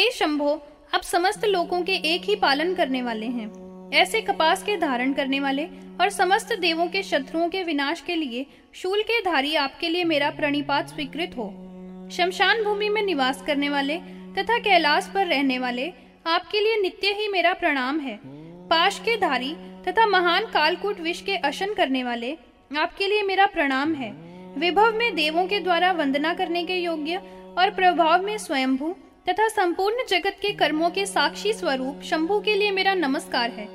हे शंभो आप समस्त लोगों के एक ही पालन करने वाले हैं। ऐसे कपास के धारण करने वाले और समस्त देवों के शत्रुओं के विनाश के लिए शूल के धारी आपके लिए मेरा प्रणिपात स्वीकृत हो। शमशान भूमि में निवास करने वाले तथा कैलाश पर रहने वाले आपके लिए नित्य ही मेरा प्रणाम है। पाश के धारी तथा महान कालकूट विष के अशन करने वाले आपके लिए मेरा प्रणाम है। विभव में देवों के द्वारा वंदना करने के योग्य और प्रभाव में स्वयंभू तथा संपूर्ण जगत के कर्मों के साक्षी स्वरूप शंभु के लिए मेरा नमस्कार है।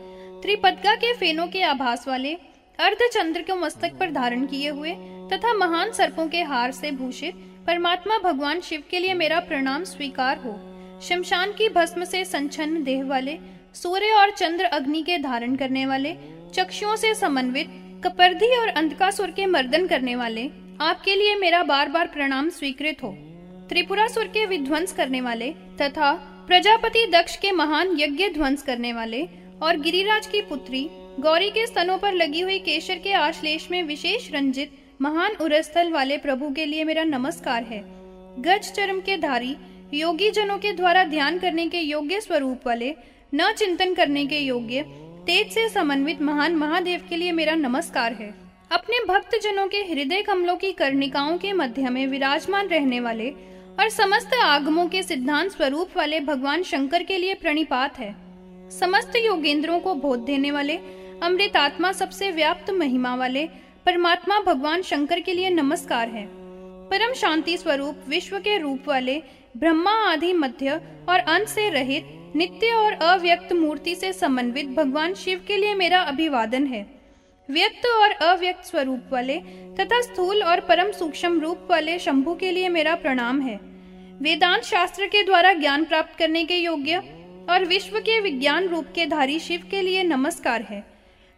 त्रिपदगा के फेनों के आभास वाले अर्ध चंद्र को मस्तक पर धारण किए हुए तथा महान सर्पों के हार से भूषित परमात्मा भगवान शिव के लिए मेरा प्रणाम स्वीकार हो। शमशान की भस्म से संचन्न देह वाले, सूर्य और चंद्र अग्नि के धारण करने वाले, चक्षुओं से समन्वित, कपर्धी और अंधकासुर के मर्दन करने वाले, आपके लिए मेरा बार बार प्रणाम स्वीकृत हो। त्रिपुरासुर के विध्वंस करने वाले तथा प्रजापति दक्ष के महान यज्ञ ध्वंस करने वाले और गिरिराज की पुत्री गौरी के स्तनों पर लगी हुई केशर के आश्लेष में विशेष रंजित महान उरस्थल वाले प्रभु के लिए मेरा नमस्कार है। गज चरम के धारी योगी जनों के द्वारा ध्यान करने के योग्य स्वरूप वाले, न चिंतन करने के योग्य, तेज से समन्वित महान महादेव के लिए मेरा नमस्कार है। अपने भक्त जनों के हृदय कमलों की कर्णिकाओं के मध्य में विराजमान रहने वाले और समस्त आगमों के सिद्धांत स्वरूप वाले भगवान शंकर के लिए प्रणिपात है। समस्त योगेंद्रों को बोध देने वाले अमृतात्मा सबसे व्याप्त महिमा वाले, परमात्मा भगवान शंकर के लिए नमस्कार है। परम शांति स्वरूप विश्व के रूप वाले, ब्रह्मा आदि मध्य और अंत से रहित, नित्य और अव्यक्त मूर्ति से समन्वित भगवान शिव के लिए मेरा अभिवादन है। व्यक्त और अव्यक्त स्वरूप वाले तथा स्थूल और परम सूक्ष्म रूप वाले शंभु के लिए मेरा प्रणाम है। वेदांत शास्त्र के द्वारा ज्ञान प्राप्त करने के योग्य और विश्व के विज्ञान रूप के धारी शिव के लिए नमस्कार है।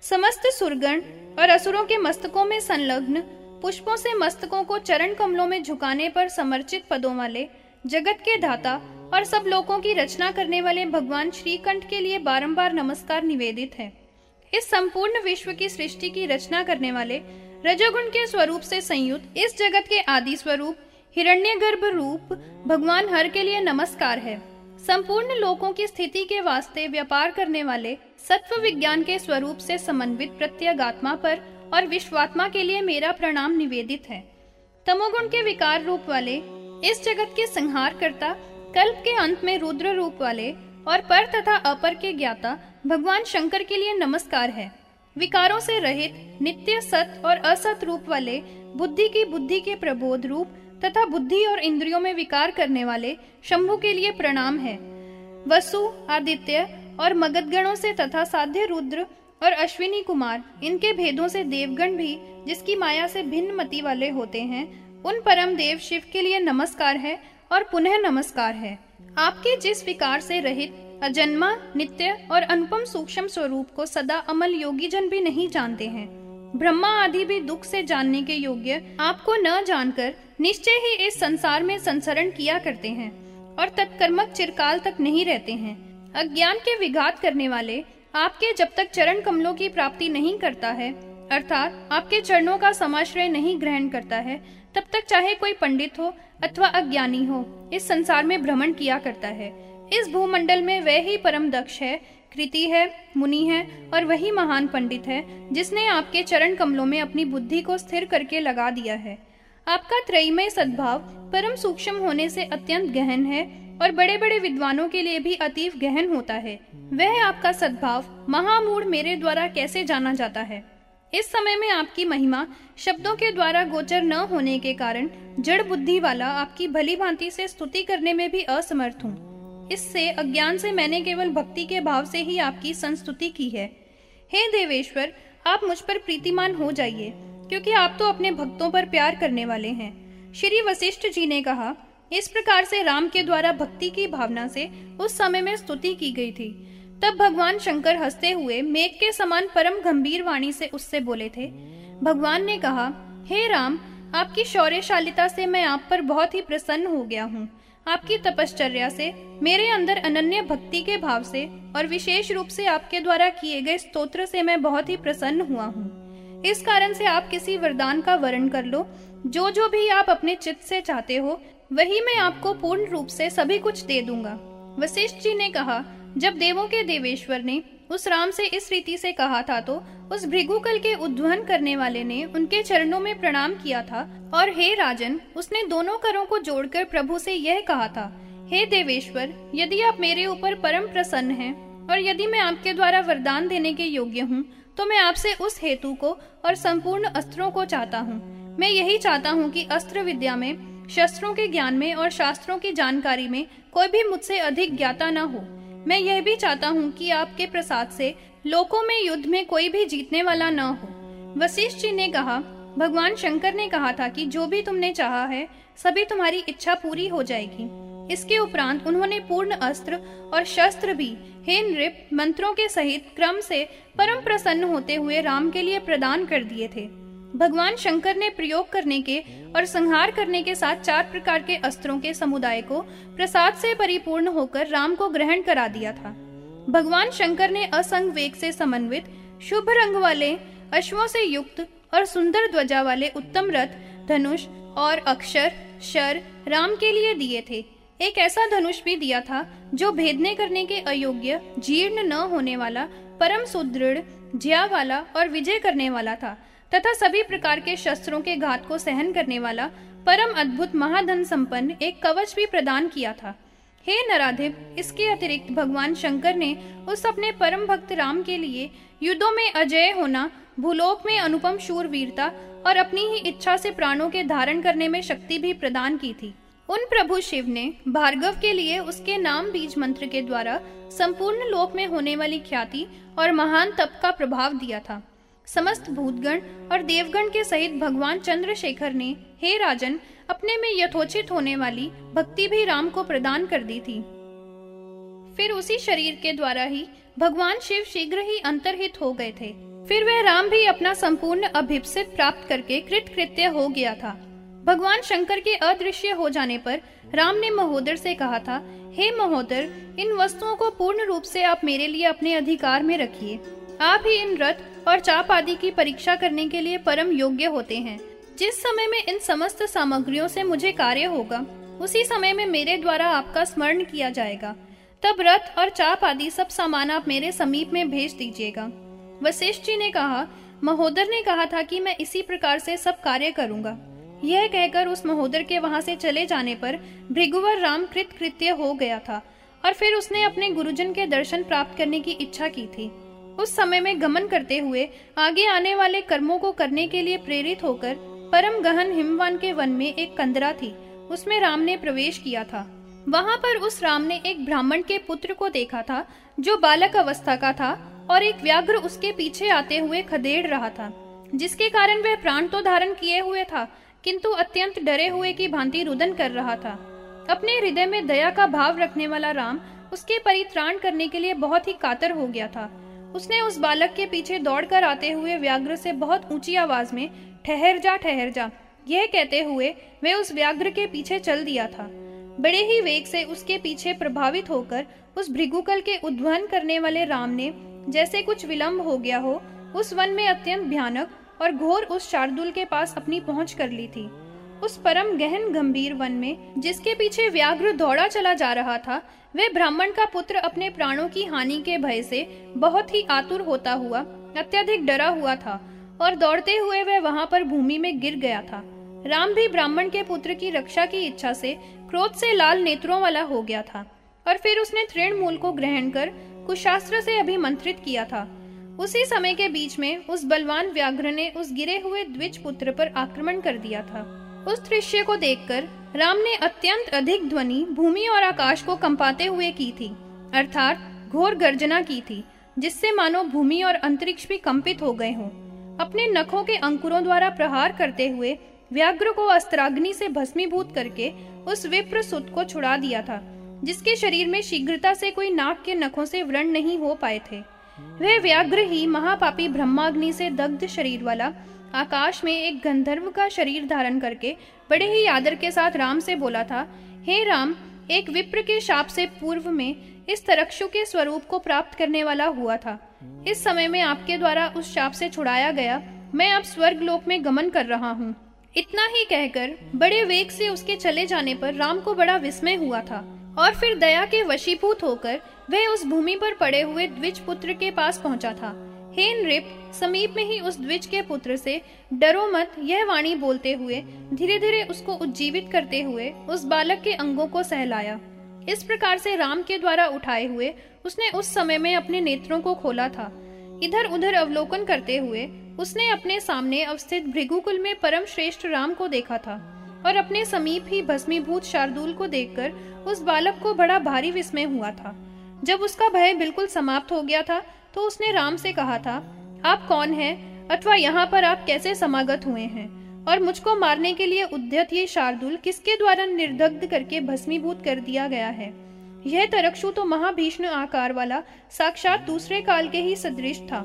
समस्त सुरगण और असुरों के मस्तकों में संलग्न, पुष्पों से मस्तकों को चरण कमलों में झुकाने पर समर्चित पदों वाले, जगत के धाता और सब लोगों की रचना करने वाले भगवान श्रीकंठ के लिए बारंबार नमस्कार निवेदित है। इस संपूर्ण विश्व की सृष्टि की रचना करने वाले रजोगुण के स्वरूप से संयुक्त इस जगत के आदि स्वरूप, हिरण्यगर्भ रूप, भगवान हर के लिए नमस्कार है। संपूर्ण लोकों की स्थिति के वास्ते व्यापार करने वाले सत्व विज्ञान के स्वरूप से समन्वित प्रत्यगात्मा पर और विश्वात्मा के लिए मेरा प्रणाम निवेदित है। तमोगुण के विकार रूप वाले इस जगत के संहार करता कल्प के अंत में रुद्र रूप वाले और पर तथा अपर के ज्ञाता भगवान शंकर के लिए नमस्कार है। विकारों से रहित, नित्य सत और असत रूप वाले, बुद्धि की बुद्धि के प्रबोध रूप तथा बुद्धि और इंद्रियों में विकार करने वाले शंभु के लिए प्रणाम है। वसु, आदित्य और मगधगणों से तथा साध्य रुद्र और अश्विनी कुमार, इनके भेदों से देवगण भी, जिसकी माया से भिन्न मति वाले होते हैं, उन परम देव शिव के लिए नमस्कार है और पुनः नमस्कार है। आपके जिस विकार से रहित अजन्मा, नित्य और अनुपम सूक्ष्म स्वरूप को सदा अमल योगी जन भी नहीं जानते हैं। ब्रह्मा आदि भी दुख से जानने के योग्य आपको न जानकर निश्चय ही इस संसार में संसरण किया करते हैं और तत्कर्मक चिरकाल तक नहीं रहते हैं। अज्ञान के विघात करने वाले आपके जब तक चरण कमलों की प्राप्ति नहीं करता है, अर्थात आपके चरणों का समाश्रय नहीं ग्रहण करता है, तब तक चाहे कोई पंडित हो अथवा अज्ञानी हो, इस संसार में भ्रमण किया करता है। इस भूमंडल में वह ही परम दक्ष है, कृति है, मुनि है और वही महान पंडित है, जिसने आपके चरण कमलों में अपनी बुद्धि को स्थिर करके लगा दिया है। आपका त्रयमय सद्भाव परम सूक्ष्म होने से अत्यंत गहन है और बड़े बड़े विद्वानों के लिए भी अतीव गहन होता है। वह आपका सद्भाव महामूढ़ मेरे द्वारा कैसे जाना जाता है? इस समय में आपकी महिमा शब्दों के द्वारा गोचर न होने के कारण जड़ बुद्धि वाला आपकी भली भांति से स्तुति करने में भी असमर्थ हूँ। इससे अज्ञान से मैंने केवल भक्ति के भाव से ही आपकी संस्तुति की है। हे देवेश्वर, आप मुझ पर प्रीतिमान हो जाइए, क्योंकि आप तो अपने भक्तों पर प्यार करने वाले हैं। श्री वशिष्ठ जी ने कहा, इस प्रकार से राम के द्वारा भक्ति की भावना से उस समय में स्तुति की गई थी। तब भगवान शंकर हँसते हुए मेघ के समान परम गंभीर वाणी से उससे बोले थे। भगवान ने कहा, हे hey राम, आपकी शौर्यशालिता से मैं आप पर बहुत ही प्रसन्न हो गया हूँ। आपकी तपश्चर्या से, मेरे अंदर अनन्य भक्ति के भाव से और विशेष रूप से आपके द्वारा किए गए स्तोत्र से मैं बहुत ही प्रसन्न हुआ हूँ। इस कारण से आप किसी वरदान का वर्ण कर लो। जो जो भी आप अपने चित्त से चाहते हो, वही मैं आपको पूर्ण रूप से सभी कुछ दे दूँगा। वशिष्ठ जी ने कहा, जब देवों के देवेश्वर ने उस राम से इस रीति से कहा था तो उस भृगुकल के उद्वहन करने वाले ने उनके चरणों में प्रणाम किया था, और हे राजन, उसने दोनों करों को जोड़कर प्रभु से यह कहा था, हे देवेश्वर, यदि आप मेरे ऊपर परम प्रसन्न हैं, और यदि मैं आपके द्वारा वरदान देने के योग्य हूँ तो मैं आपसे उस हेतु को और संपूर्ण अस्त्रों को चाहता हूँ। मैं यही चाहता हूँ कि अस्त्र विद्या में, शस्त्रों के ज्ञान में और शास्त्रों की जानकारी में कोई भी मुझसे अधिक ज्ञाता न हो। मैं यह भी चाहता हूँ कि आपके प्रसाद से लोकों में युद्ध में कोई भी जीतने वाला न हो। वशिष्ठ जी ने कहा, भगवान शंकर ने कहा था कि जो भी तुमने चाहा है, सभी तुम्हारी इच्छा पूरी हो जाएगी। इसके उपरांत उन्होंने पूर्ण अस्त्र और शस्त्र भी, हे नृप, मंत्रों के सहित क्रम से परम प्रसन्न होते हुए राम के लिए प्रदान कर दिए थे। भगवान शंकर ने प्रयोग करने के और संहार करने के साथ चार प्रकार के अस्त्रों के समुदाय को प्रसाद से परिपूर्ण होकर राम को ग्रहण करा दिया था। भगवान शंकर ने असंग वेग से समन्वित, शुभ रंग वाले, अश्वों से युक्त और सुंदर ध्वजा वाले उत्तम रथ, धनुष और अक्षर, शर राम के लिए दिए थे। एक ऐसा धनुष भी दिया था जो भेदने करने के अयोग्य, जीर्ण न होने वाला, परम सुदृढ़, ज्या वाला और विजय करने वाला था। तथा सभी प्रकार के शस्त्रों के घात को सहन करने वाला परम अद्भुत महाधन संपन्न एक कवच भी प्रदान किया था। हे नराधिप, इसके अतिरिक्त भगवान शंकर ने उस अपने परम भक्त राम के लिए युद्धों में अजय होना, भूलोक में अनुपम शूर वीरता और अपनी ही इच्छा से प्राणों के धारण करने में शक्ति भी प्रदान की थी। उन प्रभु शिव ने भार्गव के लिए उसके नाम बीज मंत्र के द्वारा संपूर्ण लोक में होने वाली ख्याति और महान तप का प्रभाव दिया था। समस्त भूतगण और देवगण के सहित भगवान चंद्रशेखर ने, हे राजन, अपने में यथोचित होने वाली भक्ति भी राम को प्रदान कर दी थी। फिर उसी शरीर के द्वारा ही भगवान शिव शीघ्र ही अंतरहित हो गए थे। फिर वह राम भी अपना संपूर्ण अभिप्सित प्राप्त करके कृत कृत्य हो गया था। भगवान शंकर के अदृश्य हो जाने पर राम ने महोदर से कहा था, हे महोदर, इन वस्तुओं को पूर्ण रूप से आप मेरे लिए अपने अधिकार में रखिए। आप ही इन रथ और चाप आदि की परीक्षा करने के लिए परम योग्य होते हैं। जिस समय में इन समस्त सामग्रियों से मुझे कार्य होगा, उसी समय में मेरे द्वारा आपका स्मरण किया जाएगा। तब रथ और चाप आदि सब सामान आप मेरे समीप में भेज दीजिएगा। वशिष्ठ जी ने कहा, महोदर ने कहा था कि मैं इसी प्रकार से सब कार्य करूँगा। यह कहकर उस महोदर के वहाँ से चले जाने पर भृगुवर राम कृत कृत्य हो गया था और फिर उसने अपने गुरुजन के दर्शन प्राप्त करने की इच्छा की थी। उस समय में गमन करते हुए आगे आने वाले कर्मों को करने के लिए प्रेरित होकर परम गहन हिमवान के वन में एक कंदरा थी। उसमें राम ने प्रवेश किया था। वहाँ पर उस राम ने एक ब्राह्मण के पुत्र को देखा था, जो बालक अवस्था का था और एक व्याघ्र उसके पीछे आते हुए खदेड़ रहा था, जिसके कारण वह प्राण तो धारण किए हुए था, किंतु अत्यंत डरे हुए की भांति रुदन कर रहा था। अपने हृदय में दया का भाव रखने वाला राम उसके परित्राण करने के लिए बहुत ही कातर हो गया था। उसने उस बालक के पीछे दौड़कर आते हुए व्याघ्र से बहुत ऊँची आवाज़ में, ठहर जा ठहर जा। यह कहते हुए वे उस व्याघ्र के पीछे चल दिया था। बड़े ही वेग से उसके पीछे प्रभावित होकर उस भृगुकल के उद्वहन करने वाले राम ने, जैसे कुछ विलंब हो गया हो, उस वन में अत्यंत भयानक और घोर उस शार्दुल के पास अपनी पहुँच कर ली थी। उस परम गहन गंभीर वन में, जिसके पीछे व्याघ्र दौड़ा चला जा रहा था, वह ब्राह्मण का पुत्र अपने प्राणों की हानि के भय से बहुत ही आतुर होता हुआ, अत्यधिक डरा हुआ था, और दौड़ते हुए वह वहाँ पर भूमि में गिर गया था। राम भी ब्राह्मण के पुत्र की रक्षा की इच्छा से क्रोध से लाल नेत्रों वाला हो गया था, और फिर उसने तृण मूल को ग्रहण कर कुशास्त्र से अभिमंत्रित किया था। उसी समय के बीच में उस बलवान व्याघ्र ने उस गिरे हुए द्विज पुत्र पर आक्रमण कर दिया था। उस दृश्य को देखकर राम ने अत्यंत अधिक ध्वनि, भूमि और आकाश को कंपाते हुए की थी, अर्थात घोर गर्जना की थी, जिससे मानो भूमि और अंतरिक्ष भी कंपित हो गए हों। अपने नखों के अंकुरों द्वारा प्रहार करते हुए व्याघ्र को अस्त्राग्नि से भस्मीभूत करके उस विप्र सुत को छुड़ा दिया था, जिसके शरीर में शीघ्रता से कोई नाक के नखों से व्रण नहीं हो पाए थे। वह व्याघ्र ही महापापी ब्रह्माग्नि से दग्ध शरीर वाला आकाश में एक गंधर्व का शरीर धारण करके बड़े ही आदर के साथ राम से बोला था, हे राम, एक विप्र के शाप से पूर्व में इस तरक्षु के स्वरूप को प्राप्त करने वाला हुआ था। इस समय में आपके द्वारा उस शाप से छुड़ाया गया, मैं अब स्वर्ग लोक में गमन कर रहा हूँ। इतना ही कहकर बड़े वेग से उसके चले जाने पर राम को बड़ा विस्मय हुआ था और फिर दया के वशीभूत होकर वह उस भूमि पर पड़े हुए द्विज पुत्र के पास पहुँचा था। हेन रिप समीप में ही उस द्विज के पुत्र से डरो मत, यह वाणी बोलते हुए धीरे धीरे उसको उज्जीवित करते हुए, उस बालक के अंगों को सहलाया। इस प्रकार से राम के द्वारा उठाए हुए, उसने उस समय में अपने नेत्रों को खोला था। इधर उधर अवलोकन करते हुए, उसने अपने सामने अवस्थित भृगुकुल में परम श्रेष्ठ राम को देखा था, और अपने समीप ही भस्मीभूत शार्दुल को देखकर, उस बालक को बड़ा भारी विस्मय हुआ था। जब उसका भय बिल्कुल समाप्त हो गया था तो उसने राम से कहा था, आप कौन हैं अथवा यहाँ पर आप कैसे समागत हुए हैं? और मुझको मारने के लिए उद्यत ये शार्दुल किसके द्वारा निर्दग्ध करके भस्मीभूत कर दिया गया है? यह तरक्षु तो महाभीष्ण आकार वाला, साक्षात दूसरे काल के ही सदृश था।